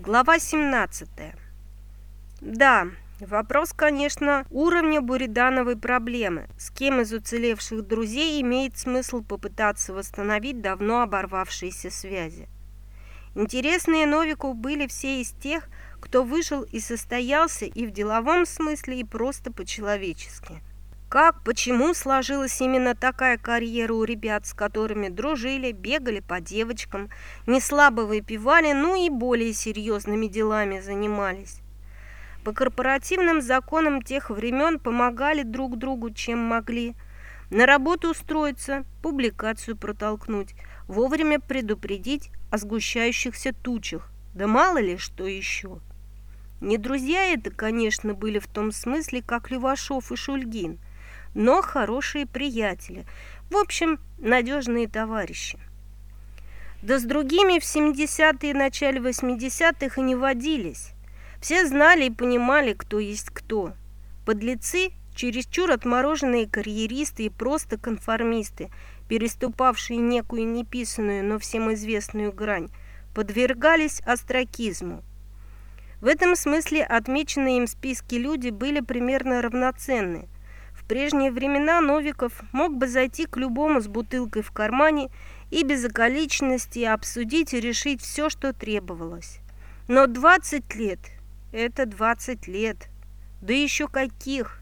Глава 17. Да, вопрос, конечно, уровня Буридановой проблемы. С кем из уцелевших друзей имеет смысл попытаться восстановить давно оборвавшиеся связи? Интересные Новику были все из тех, кто выжил и состоялся и в деловом смысле, и просто по-человечески. Как, почему сложилась именно такая карьера у ребят, с которыми дружили, бегали по девочкам, не слабо выпивали, ну и более серьезными делами занимались. По корпоративным законам тех времен помогали друг другу, чем могли. На работу устроиться, публикацию протолкнуть, вовремя предупредить о сгущающихся тучах, да мало ли что еще. Не друзья это, конечно, были в том смысле, как Левашов и Шульгин – но хорошие приятели. В общем, надежные товарищи. Да с другими в 70-е и начале 80-х и не водились. Все знали и понимали, кто есть кто. Подлецы, чересчур отмороженные карьеристы и просто конформисты, переступавшие некую неписанную, но всем известную грань, подвергались остракизму. В этом смысле отмеченные им списки люди были примерно равноценны – прежние времена Новиков мог бы зайти к любому с бутылкой в кармане и без околичности обсудить и решить все, что требовалось. Но 20 лет – это 20 лет. Да еще каких!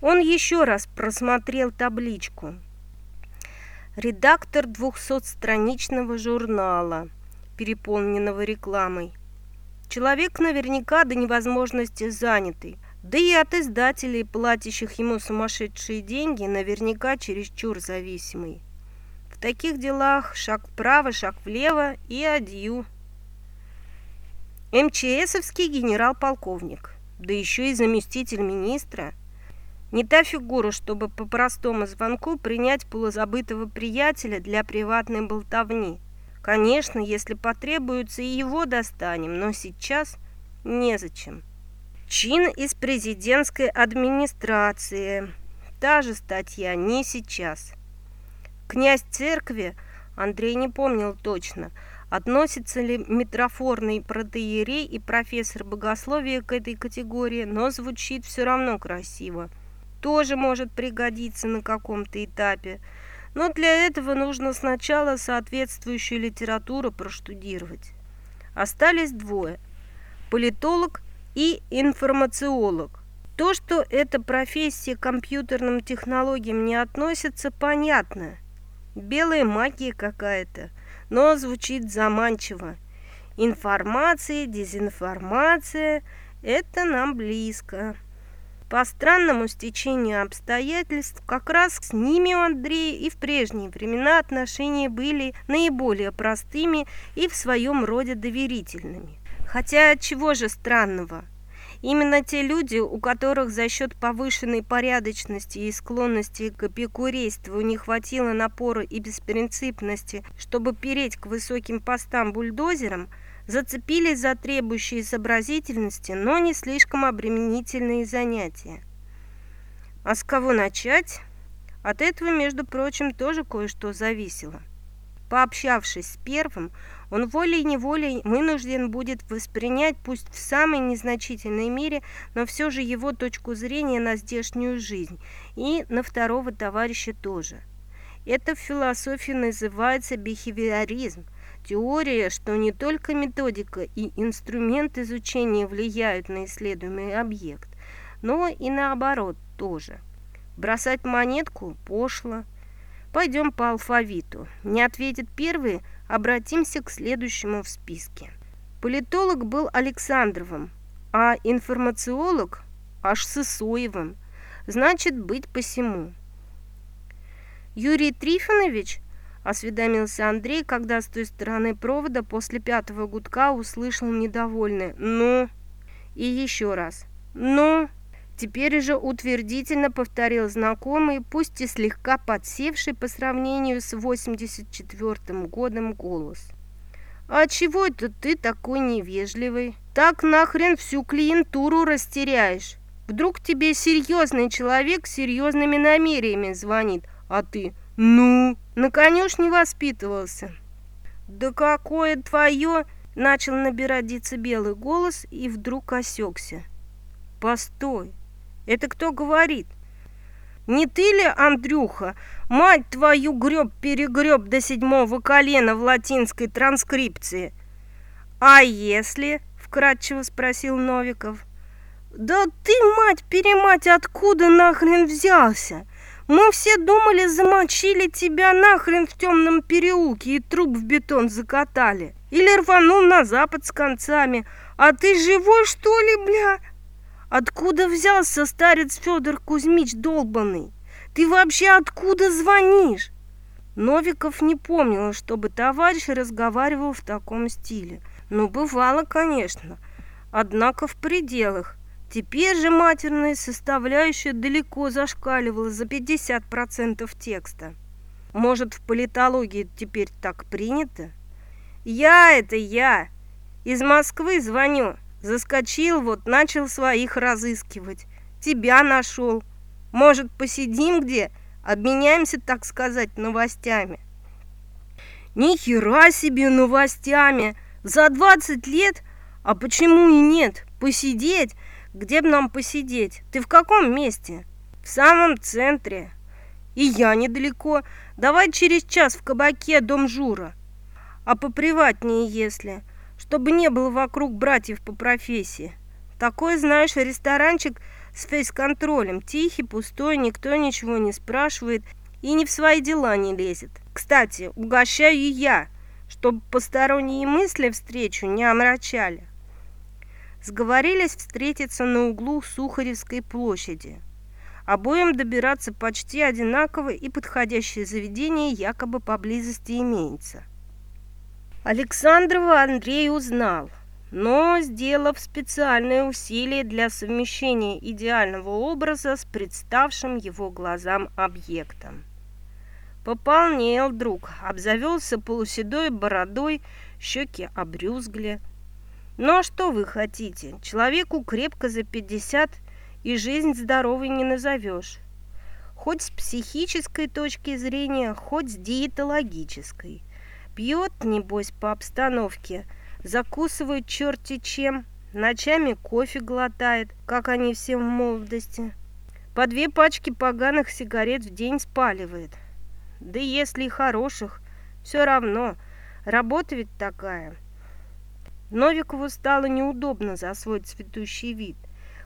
Он еще раз просмотрел табличку. Редактор двухсотстраничного журнала, переполненного рекламой. Человек наверняка до невозможности занятый – да и от издателей, платящих ему сумасшедшие деньги, наверняка чересчур зависимый. В таких делах шаг вправо, шаг влево и адью. МЧСовский генерал-полковник, да еще и заместитель министра. Не та фигура, чтобы по простому звонку принять полузабытого приятеля для приватной болтовни. Конечно, если потребуется, и его достанем, но сейчас незачем. Чин из президентской администрации. Та же статья, не сейчас. Князь церкви, Андрей не помнил точно, относится ли метрофорный протеерей и профессор богословия к этой категории, но звучит все равно красиво. Тоже может пригодиться на каком-то этапе, но для этого нужно сначала соответствующую литературу проштудировать. Остались двое – политолог и информациолог. То, что эта профессия к компьютерным технологиям не относится, понятно. Белая магия какая-то, но звучит заманчиво. Информация, дезинформация – это нам близко. По странному стечению обстоятельств, как раз с ними у Андрея и в прежние времена отношения были наиболее простыми и в своем роде доверительными. Хотя чего же странного? Именно те люди, у которых за счет повышенной порядочности и склонности к эпикурейству не хватило напора и беспринципности, чтобы переть к высоким постам бульдозером, зацепились за требующие сообразительности, но не слишком обременительные занятия. А с кого начать? От этого, между прочим, тоже кое-что зависело. Пообщавшись с первым, он волей-неволей вынужден будет воспринять, пусть в самой незначительной мере, но все же его точку зрения на здешнюю жизнь, и на второго товарища тоже. Это в философии называется бихевиоризм, теория, что не только методика и инструмент изучения влияют на исследуемый объект, но и наоборот тоже. Бросать монетку пошло. Пойдем по алфавиту. Не ответит первый, Обратимся к следующему в списке. Политолог был Александровым, а информациолог аж Сысоевым. Значит, быть посему. Юрий Трифонович, осведомился Андрей, когда с той стороны провода после пятого гудка услышал недовольное «ну» и еще раз «ну». Теперь же утвердительно повторил знакомый, пусть и слегка подсевший по сравнению с 84 годом голос. «А чего это ты такой невежливый? Так нахрен всю клиентуру растеряешь. Вдруг тебе серьезный человек с серьезными намерениями звонит, а ты «ну» на конюшне воспитывался». Да какое твое? Начал набирать децибелы голос и вдруг осекся. Постой, это кто говорит? Не ты ли, Андрюха, мать твою греб-перегреб до седьмого колена в латинской транскрипции? А если, вкратчиво спросил Новиков, да ты, мать-перемать, откуда нахрен взялся? Мы все думали, замочили тебя нахрен в темном переулке и труп в бетон закатали. Или рванул на запад с концами. А ты живой, что ли, бля? Откуда взялся старец Федор Кузьмич долбанный? Ты вообще откуда звонишь? Новиков не помнил, чтобы товарищ разговаривал в таком стиле. Ну, бывало, конечно, однако в пределах. Теперь же матерная составляющая далеко зашкаливала за 50% текста. Может, в политологии теперь так принято? Я это я. Из Москвы звоню. Заскочил вот, начал своих разыскивать. Тебя нашел. Может, посидим где? Обменяемся, так сказать, новостями. Ни хера себе новостями. За 20 лет? А почему и нет? Посидеть? Где бы нам посидеть? Ты в каком месте? В самом центре. И я недалеко. Давай через час в кабаке дом Жура. А поприватнее, если чтобы не было вокруг братьев по профессии. Такой, знаешь, ресторанчик с фейс-контролем, тихий, пустой, никто ничего не спрашивает и не в свои дела не лезет. Кстати, угощаю и я, чтобы посторонние мысли встречу не омрачали. Сговорились встретиться на углу Сухаревской площади. Обоим добираться почти одинаково и подходящее заведение якобы поблизости имеется. Александрова Андрей узнал, но, сделав специальные усилия для совмещения идеального образа с представшим его глазам объектом. Пополнел друг, обзавелся полуседой бородой, щеки обрюзгли. Ну а что вы хотите? Человеку крепко за пятьдесят и жизнь здоровой не назовешь. Хоть с психической точки зрения, хоть с диетологической – Пьет, небось, по обстановке, закусывает черти чем, ночами кофе глотает, как они все в молодости. По две пачки поганых сигарет в день спаливает. Да если и хороших, все равно, работа ведь такая. Новикову стало неудобно за свой цветущий вид,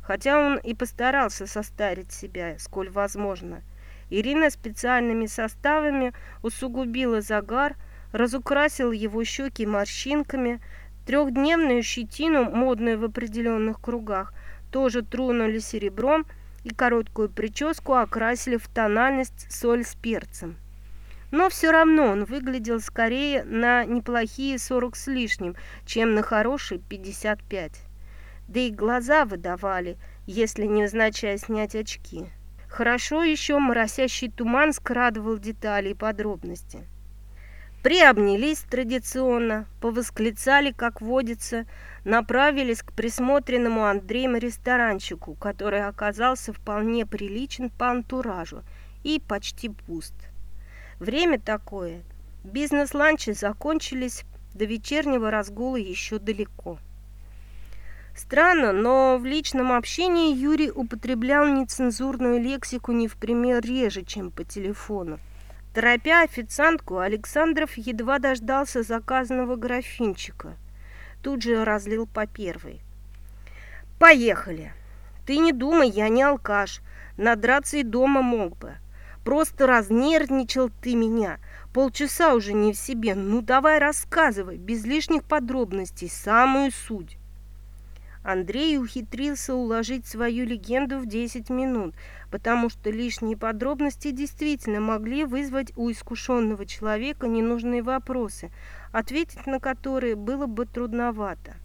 хотя он и постарался состарить себя, сколь возможно. Ирина специальными составами усугубила загар, разукрасил его щеки морщинками, трехдневную щетину, модную в определенных кругах, тоже тронули серебром и короткую прическу окрасили в тональность соль с перцем. Но все равно он выглядел скорее на неплохие 40 с лишним, чем на хорошие 55. Да и глаза выдавали, если невзначай снять очки. Хорошо еще моросящий туман скрадывал детали и подробности приобнялись традиционно, повосклицали, как водится, направились к присмотренному Андреем ресторанчику, который оказался вполне приличен по антуражу и почти пуст. Время такое. Бизнес-ланчи закончились, до вечернего разгула еще далеко. Странно, но в личном общении Юрий употреблял нецензурную лексику не в пример реже, чем по телефону. Торопя официантку, Александров едва дождался заказанного графинчика. Тут же разлил по первой. «Поехали! Ты не думай, я не алкаш. Надраться и дома мог бы. Просто разнервничал ты меня. Полчаса уже не в себе. Ну давай рассказывай, без лишних подробностей, самую суть». Андрей ухитрился уложить свою легенду в 10 минут, потому что лишние подробности действительно могли вызвать у искушенного человека ненужные вопросы, ответить на которые было бы трудновато.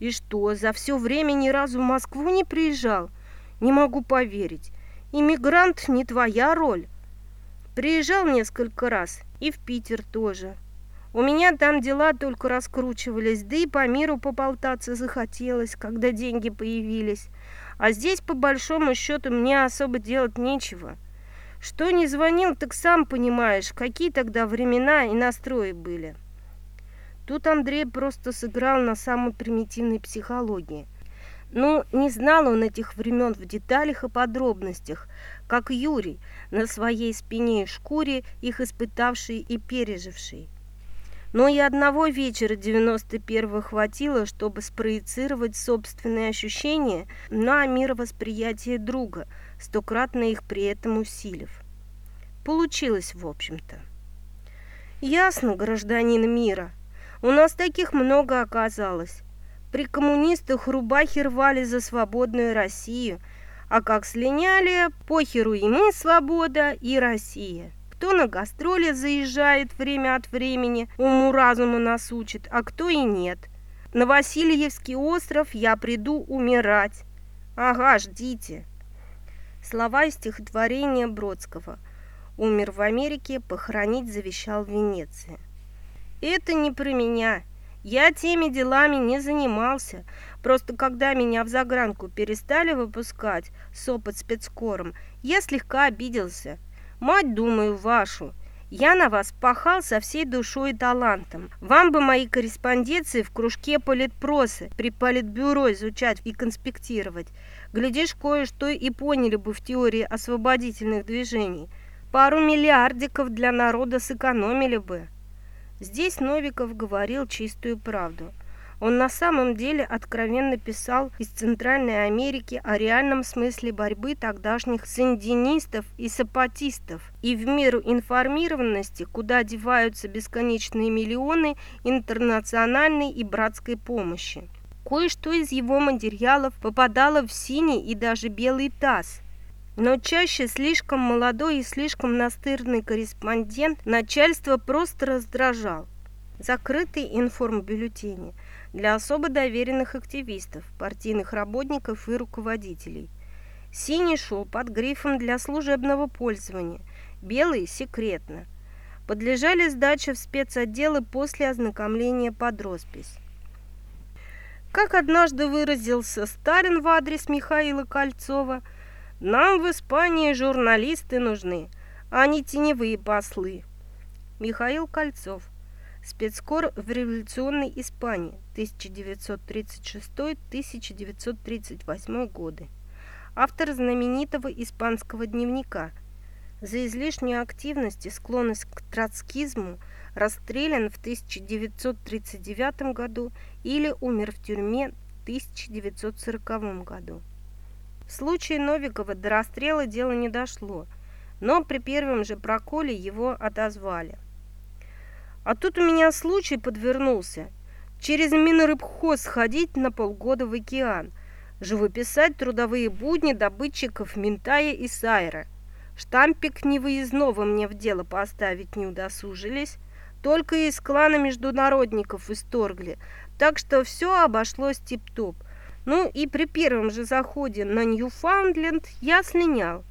«И что, за все время ни разу в Москву не приезжал? Не могу поверить. Иммигрант не твоя роль. Приезжал несколько раз, и в Питер тоже». У меня там дела только раскручивались, да и по миру поболтаться захотелось, когда деньги появились. А здесь, по большому счету, мне особо делать нечего. Что не звонил, так сам понимаешь, какие тогда времена и настрои были. Тут Андрей просто сыграл на самой примитивной психологии. Но не знал он этих времен в деталях и подробностях, как Юрий, на своей спине и шкуре их испытавший и переживший. Но и одного вечера 91-го хватило, чтобы спроецировать собственные ощущения на мировосприятие друга, стократно их при этом усилив. Получилось, в общем-то. Ясно, гражданин мира. У нас таких много оказалось. При коммунистах рубахи рвали за свободную Россию, а как слиняли, похеру и мы свобода, и Россия. Кто на гастроли заезжает время от времени, уму-разуму нас учит, а кто и нет. На Васильевский остров я приду умирать. Ага, ждите. Слова из стихотворения Бродского. Умер в Америке, похоронить завещал в Венеции. Это не про меня. Я теми делами не занимался. Просто когда меня в загранку перестали выпускать с опыт спецкором, я слегка обиделся. Мать, думаю, вашу. Я на вас пахал со всей душой и талантом. Вам бы мои корреспонденции в кружке политпросы при политбюро изучать и конспектировать. Глядишь, кое-что и поняли бы в теории освободительных движений. Пару миллиардиков для народа сэкономили бы. Здесь Новиков говорил чистую правду – он на самом деле откровенно писал из Центральной Америки о реальном смысле борьбы тогдашних сандинистов и сапатистов и в меру информированности, куда деваются бесконечные миллионы интернациональной и братской помощи. Кое-что из его материалов попадало в синий и даже белый таз – но чаще слишком молодой и слишком настырный корреспондент начальство просто раздражал. Закрытые информбюллетени – для особо доверенных активистов, партийных работников и руководителей. Синий шел под грифом для служебного пользования, белый – секретно. Подлежали сдаче в спецотделы после ознакомления под роспись. Как однажды выразился Сталин в адрес Михаила Кольцова, «Нам в Испании журналисты нужны, а не теневые послы». Михаил Кольцов – Спецкор в революционной Испании 1936-1938 годы. Автор знаменитого испанского дневника. За излишнюю активность и склонность к троцкизму расстрелян в 1939 году или умер в тюрьме в 1940 году. В случае Новикова до расстрела дело не дошло, но при первом же проколе его отозвали. А тут у меня случай подвернулся. Через Минрыбхоз сходить на полгода в океан, живописать трудовые будни добытчиков Ментая и Сайра. Штампик невыездного мне в дело поставить не удосужились, только из клана международников исторгли, так что все обошлось тип-топ. Ну и при первом же заходе на Ньюфаундленд я слинял.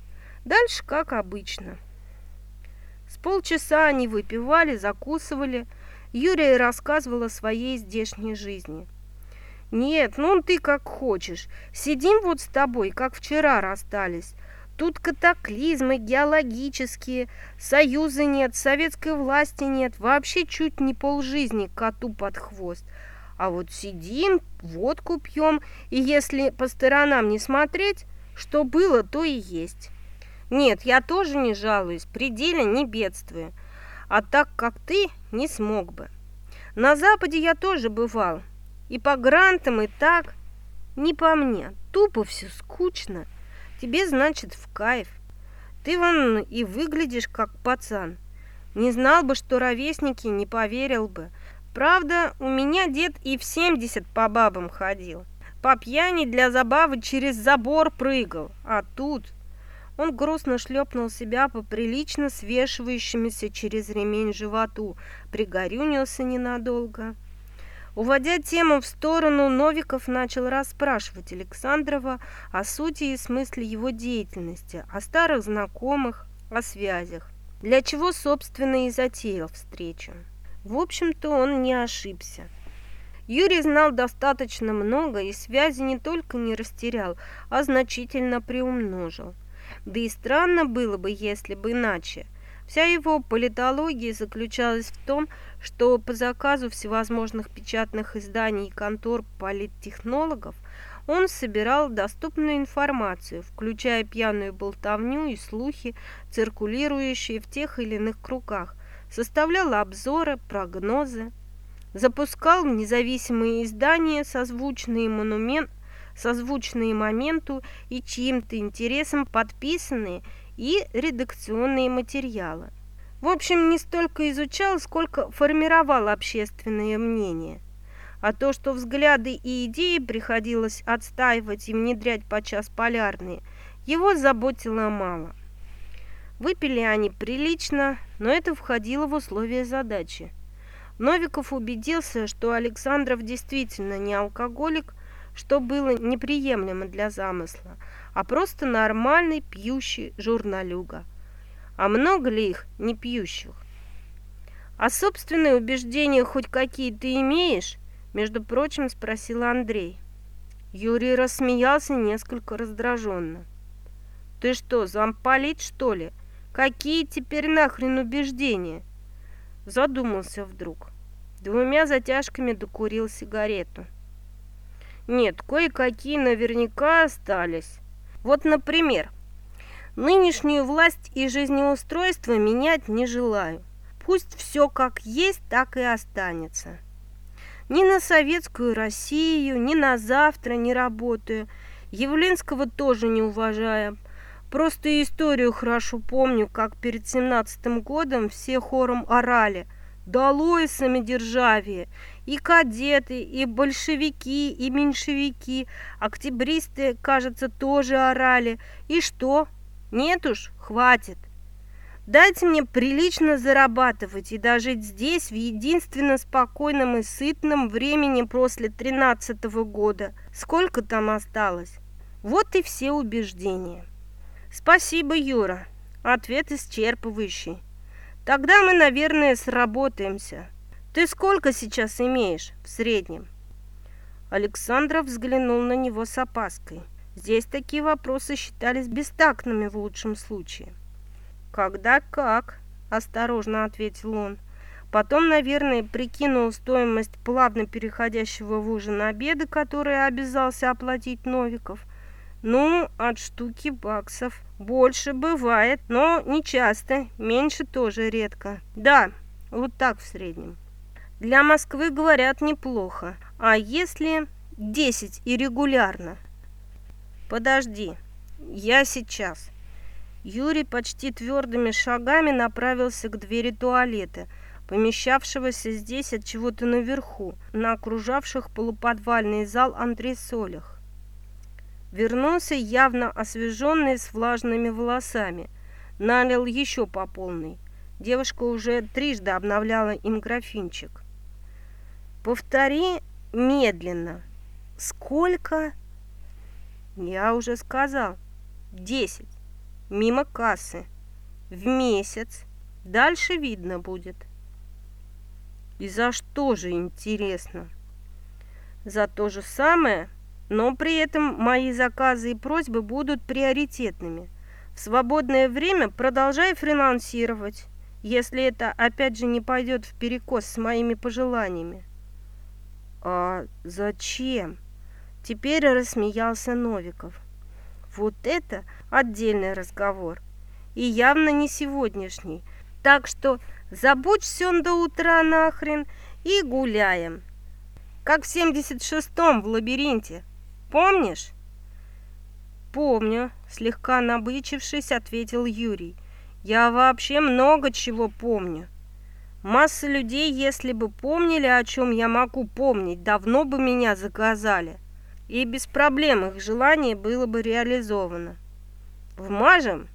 Дальше как обычно. Полчаса они выпивали, закусывали. Юрия рассказывала о своей здешней жизни. «Нет, ну ты как хочешь. Сидим вот с тобой, как вчера расстались. Тут катаклизмы геологические, союза нет, советской власти нет, вообще чуть не полжизни коту под хвост. А вот сидим, водку пьем, и если по сторонам не смотреть, что было, то и есть». Нет, я тоже не жалуюсь, пределе не бедствую. А так, как ты, не смог бы. На Западе я тоже бывал. И по грантам, и так. Не по мне. Тупо все скучно. Тебе, значит, в кайф. Ты вон и выглядишь, как пацан. Не знал бы, что ровесники, не поверил бы. Правда, у меня дед и в 70 по бабам ходил. По пьяни для забавы через забор прыгал. А тут... Он грустно шлепнул себя по прилично свешивающемуся через ремень животу, пригорюнился ненадолго. Уводя тему в сторону, Новиков начал расспрашивать Александрова о сути и смысле его деятельности, о старых знакомых, о связях. Для чего, собственно, и затеял встречу. В общем-то, он не ошибся. Юрий знал достаточно много и связи не только не растерял, а значительно приумножил. Да и странно было бы, если бы иначе. Вся его политология заключалась в том, что по заказу всевозможных печатных изданий и контор политтехнологов он собирал доступную информацию, включая пьяную болтовню и слухи, циркулирующие в тех или иных кругах, составлял обзоры, прогнозы, запускал независимые издания созвучные, монумент, созвучные моменту и чьим-то интересам подписанные и редакционные материалы. В общем, не столько изучал, сколько формировал общественное мнение. А то, что взгляды и идеи приходилось отстаивать и внедрять подчас полярные, его заботило мало. Выпили они прилично, но это входило в условия задачи. Новиков убедился, что Александров действительно не алкоголик, что было неприемлемо для замысла, а просто нормальный пьющий журналюга. А много ли их не пьющих? А собственные убеждения хоть какие-то имеешь? Между прочим, спросил Андрей. Юрий рассмеялся несколько раздраженно. Ты что, замполит, что ли? Какие теперь нахрен убеждения? Задумался вдруг. Двумя затяжками докурил сигарету. Нет, кое-какие наверняка остались. Вот, например, нынешнюю власть и жизнеустройство менять не желаю. Пусть все как есть, так и останется. Ни на советскую Россию, ни на завтра не работаю. Явленского тоже не уважаю. Просто историю хорошо помню, как перед семнадцатым годом все хором орали «Долой самодержавие!» И кадеты, и большевики, и меньшевики, октябристы, кажется, тоже орали. И что? Нет уж, хватит. Дайте мне прилично зарабатывать и дожить здесь в единственно спокойном и сытном времени после тринадцатого года. Сколько там осталось? Вот и все убеждения. Спасибо, Юра. Ответ исчерпывающий. Тогда мы, наверное, сработаемся. Ты сколько сейчас имеешь в среднем? Александров взглянул на него с опаской. Здесь такие вопросы считались бестактными в лучшем случае. Когда как, осторожно ответил он. Потом, наверное, прикинул стоимость плавно переходящего в ужин обеда, который обязался оплатить Новиков. Ну, от штуки баксов. Больше бывает, но не часто, меньше тоже редко. Да, вот так в среднем. Для Москвы, говорят, неплохо. А если 10 и регулярно? Подожди, я сейчас. Юрий почти твердыми шагами направился к двери туалета, помещавшегося здесь от чего-то наверху, на окружавших полуподвальный зал антресолях. Вернулся явно освеженный с влажными волосами, налил еще по полной. Девушка уже трижды обновляла им графинчик. Повтори медленно. Сколько? Я уже сказал. Десять. Мимо кассы. В месяц. Дальше видно будет. И за что же, интересно? За то же самое, но при этом мои заказы и просьбы будут приоритетными. В свободное время продолжай фрилансировать, если это опять же не пойдет в перекос с моими пожеланиями. «А зачем?» Теперь рассмеялся Новиков. «Вот это отдельный разговор. И явно не сегодняшний. Так что забудь все до утра нахрен и гуляем. Как в 76-м в лабиринте. Помнишь?» «Помню», — слегка набычившись, ответил Юрий. «Я вообще много чего помню. Масса людей, если бы помнили, о чем я могу помнить, давно бы меня заказали. И без проблем их желание было бы реализовано. Вмажем?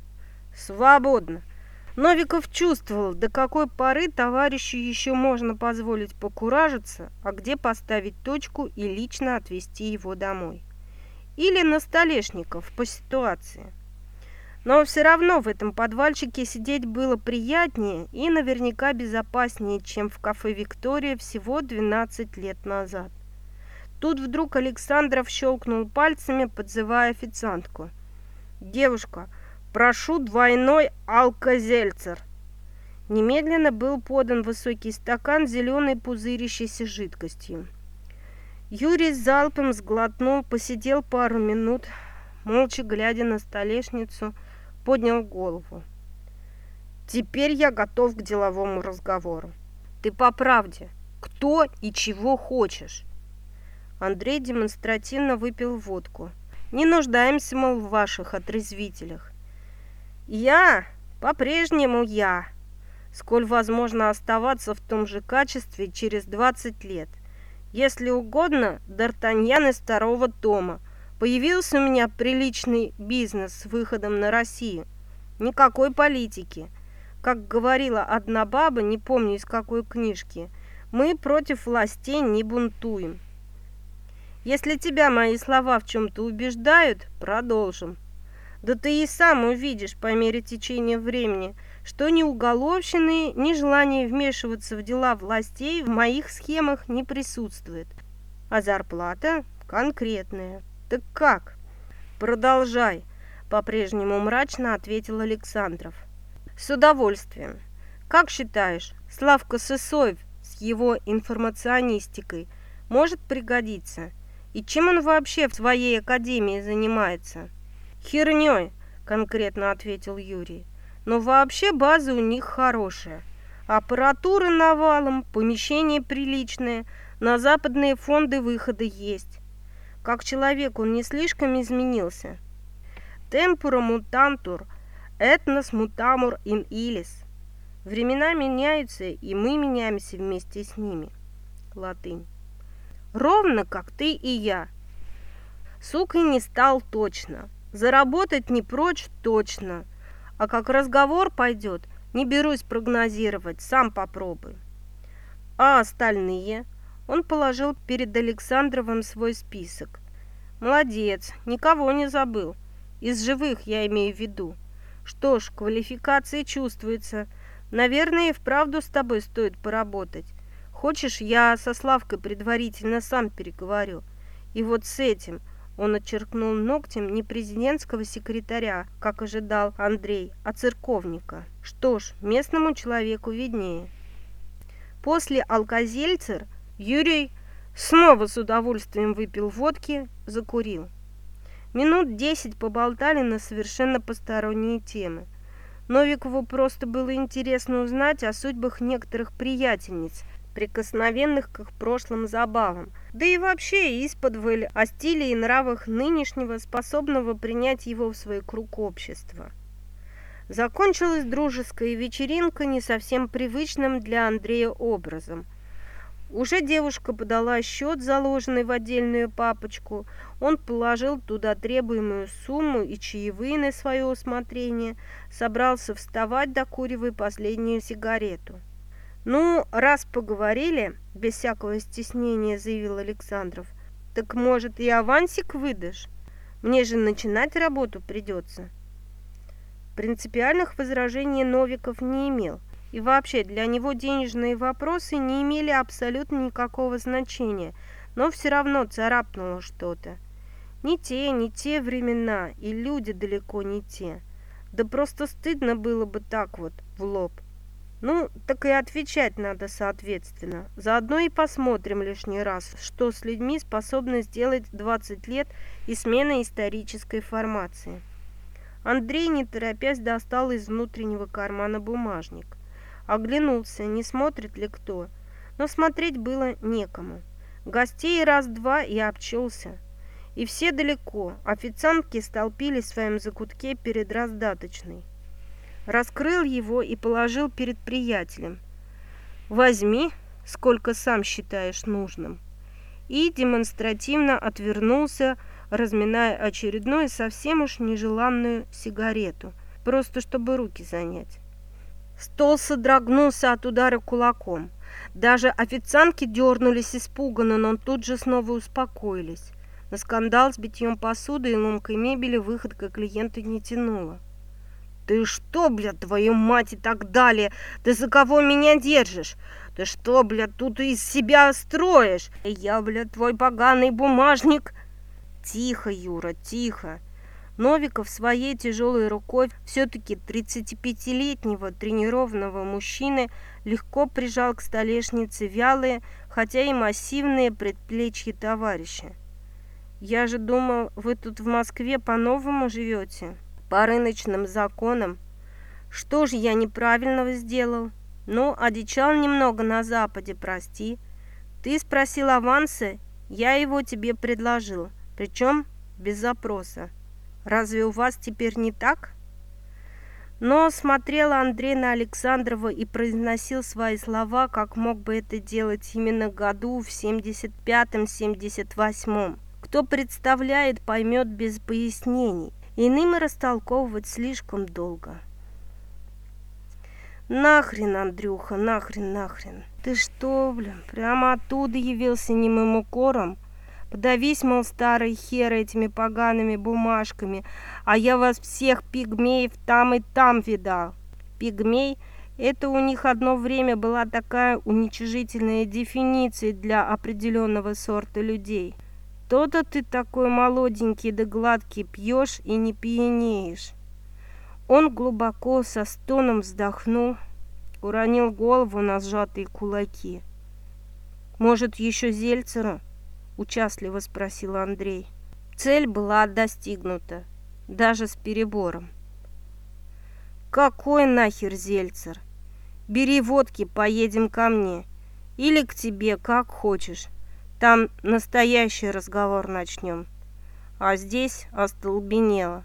Свободно. Новиков чувствовал, до какой поры товарищу еще можно позволить покуражиться, а где поставить точку и лично отвезти его домой. Или на столешников по ситуации. Но все равно в этом подвальчике сидеть было приятнее и наверняка безопаснее, чем в кафе «Виктория» всего 12 лет назад. Тут вдруг Александров щелкнул пальцами, подзывая официантку. «Девушка, прошу двойной алкозельцер». Немедленно был подан высокий стакан зеленой пузырящейся жидкостью. Юрий залпом сглотнул, посидел пару минут, молча глядя на столешницу, поднял голову. «Теперь я готов к деловому разговору. Ты по правде, кто и чего хочешь?» Андрей демонстративно выпил водку. «Не нуждаемся, мол, в ваших отрезвителях. Я, по-прежнему я, сколь возможно оставаться в том же качестве через 20 лет. Если угодно, Д'Артаньян из второго тома. Появился у меня приличный бизнес с выходом на Россию. Никакой политики. Как говорила одна баба, не помню из какой книжки, мы против властей не бунтуем. Если тебя мои слова в чем-то убеждают, продолжим. Да ты и сам увидишь по мере течения времени – что ни уголовщины, ни желание вмешиваться в дела властей в моих схемах не присутствует. А зарплата конкретная. Так как? Продолжай, по-прежнему мрачно ответил Александров. С удовольствием. Как считаешь, Славка Сысоев с его информационистикой может пригодиться? И чем он вообще в своей академии занимается? Херней, конкретно ответил Юрий. Но вообще база у них хорошая. Аппаратура навалом, помещение приличное, на западные фонды выхода есть. Как человек он не слишком изменился. Темпура мутантур, этнос мутамур ин илис. Времена меняются, и мы меняемся вместе с ними. Латынь. Ровно как ты и я. Сукой не стал точно. Заработать не прочь точно. А как разговор пойдет, не берусь прогнозировать, сам попробуй. А остальные? Он положил перед Александровым свой список. Молодец, никого не забыл. Из живых я имею в виду. Что ж, квалификации чувствуется. Наверное, и вправду с тобой стоит поработать. Хочешь, я со Славкой предварительно сам переговорю. И вот с этим – он отчеркнул ногтем не президентского секретаря, как ожидал Андрей, а церковника. Что ж, местному человеку виднее. После алкозельцер Юрий снова с удовольствием выпил водки, закурил. Минут десять поболтали на совершенно посторонние темы. Новикову просто было интересно узнать о судьбах некоторых приятельниц, прикосновенных к их прошлым забавам, да и вообще исподволь о стиле и нравах нынешнего, способного принять его в свой круг общества. Закончилась дружеская вечеринка не совсем привычным для Андрея образом. Уже девушка подала счет, заложенный в отдельную папочку. Он положил туда требуемую сумму и чаевые на свое усмотрение, собрался вставать, докуривая последнюю сигарету. «Ну, раз поговорили», – без всякого стеснения заявил Александров, – «так, может, и авансик выдашь? Мне же начинать работу придется». Принципиальных возражений Новиков не имел, и вообще для него денежные вопросы не имели абсолютно никакого значения, но все равно царапнуло что-то. Не те, не те времена, и люди далеко не те. Да просто стыдно было бы так вот, в лоб. Ну, так и отвечать надо соответственно. Заодно и посмотрим лишний раз, что с людьми способны сделать 20 лет и смена исторической формации. Андрей, не торопясь, достал из внутреннего кармана бумажник. Оглянулся, не смотрит ли кто, но смотреть было некому. Гостей раз-два и обчелся. И все далеко, официантки столпились в своем закутке перед раздаточной раскрыл его и положил перед приятелем. «Возьми, сколько сам считаешь нужным». И демонстративно отвернулся, разминая очередную совсем уж нежеланную сигарету, просто чтобы руки занять. Стол содрогнулся от удара кулаком. Даже официантки дернулись испуганно, но тут же снова успокоились. На скандал с битьем посуды и ломкой мебели выходка клиента не тянула. «Ты что, блядь, твою мать и так далее? Ты за кого меня держишь? Ты что, блядь, тут из себя строишь? Я, блядь, твой поганый бумажник!» «Тихо, Юра, тихо!» Новиков своей тяжелой рукой все-таки 35-летнего тренированного мужчины легко прижал к столешнице вялые, хотя и массивные предплечья товарища. «Я же думал, вы тут в Москве по-новому живете, по рыночным законам. Что же я неправильного сделал? Ну, одичал немного на Западе, прости. Ты спросил аванса, я его тебе предложил, причем без запроса». Разве у вас теперь не так? Но смотрел Андрей на Александрова и произносил свои слова, как мог бы это делать именно году в 75-78. Кто представляет, поймет без пояснений. Иным растолковывать слишком долго. Нахрен, Андрюха, нахрен, нахрен. Ты что, блин, прямо оттуда явился немым укором? Подавись, мол, старый хер этими погаными бумажками, а я вас всех пигмеев там и там видал. Пигмей – это у них одно время была такая уничижительная дефиниция для определенного сорта людей. То-то ты такой молоденький да гладкий пьешь и не пьянеешь. Он глубоко со стоном вздохнул, уронил голову на сжатые кулаки. Может, еще Зельцера? участливо спросил Андрей. Цель была достигнута, даже с перебором. Какой нахер Зельцер? Бери водки, поедем ко мне. Или к тебе, как хочешь. Там настоящий разговор начнем. А здесь остолбенело.